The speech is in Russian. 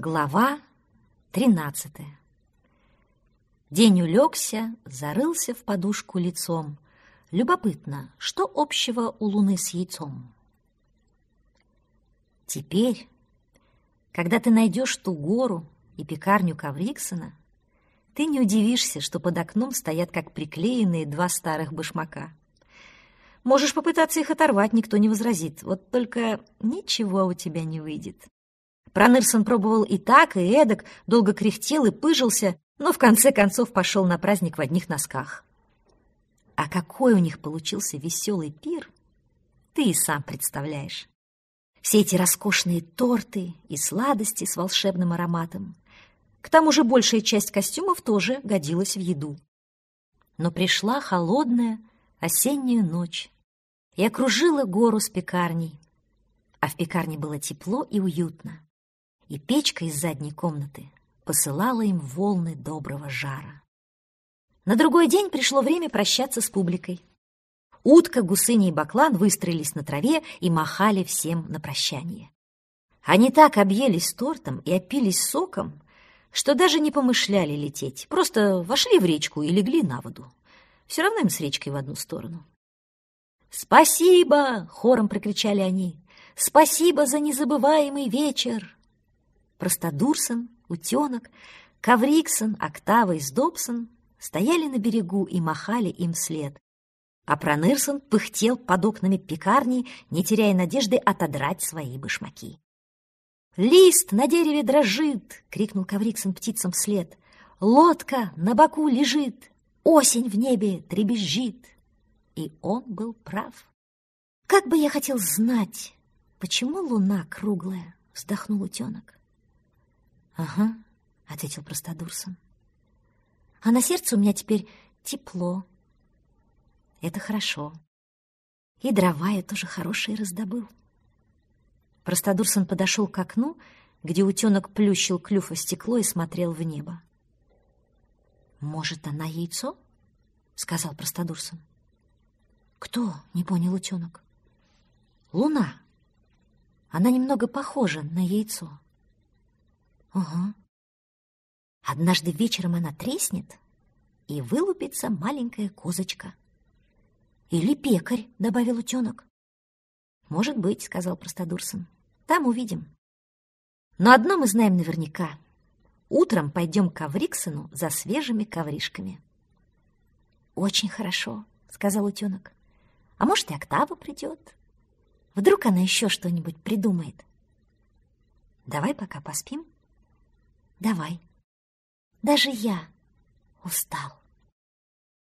Глава тринадцатая. День улегся, зарылся в подушку лицом. Любопытно, что общего у луны с яйцом? Теперь, когда ты найдешь ту гору и пекарню Кавриксона, ты не удивишься, что под окном стоят как приклеенные два старых башмака. Можешь попытаться их оторвать, никто не возразит. Вот только ничего у тебя не выйдет. Пронырсон пробовал и так, и эдак, долго кряхтел и пыжился, но в конце концов пошел на праздник в одних носках. А какой у них получился веселый пир, ты и сам представляешь. Все эти роскошные торты и сладости с волшебным ароматом. К тому же большая часть костюмов тоже годилась в еду. Но пришла холодная осенняя ночь и окружила гору с пекарней. А в пекарне было тепло и уютно и печка из задней комнаты посылала им волны доброго жара. На другой день пришло время прощаться с публикой. Утка, гусыня и баклан выстроились на траве и махали всем на прощание. Они так объелись тортом и опились соком, что даже не помышляли лететь, просто вошли в речку и легли на воду. Все равно им с речкой в одну сторону. «Спасибо!» — хором прокричали они. «Спасибо за незабываемый вечер!» Простодурсон, Утенок, Кавриксон, Октава и Сдобсон стояли на берегу и махали им вслед. А Пронырсон пыхтел под окнами пекарни, не теряя надежды отодрать свои башмаки. «Лист на дереве дрожит!» — крикнул Кавриксон птицам вслед. «Лодка на боку лежит! Осень в небе требезжит!» И он был прав. «Как бы я хотел знать, почему луна круглая?» — вздохнул утенок. «Ага», — ответил простодурсон. «А на сердце у меня теперь тепло. Это хорошо. И дрова я тоже хорошие раздобыл». Простодурсон подошел к окну, где утенок плющил клюв о стекло и смотрел в небо. «Может, она яйцо?» — сказал простодурсон. «Кто?» — не понял утенок. «Луна. Она немного похожа на яйцо». Ага. Однажды вечером она треснет, и вылупится маленькая козочка. Или пекарь, — добавил утенок. Может быть, — сказал простодурсон. Там увидим. Но одно мы знаем наверняка. Утром пойдем к Авриксону за свежими ковришками. Очень хорошо, — сказал утенок. А может, и Октава придет. Вдруг она еще что-нибудь придумает. Давай пока поспим. Давай. Даже я устал.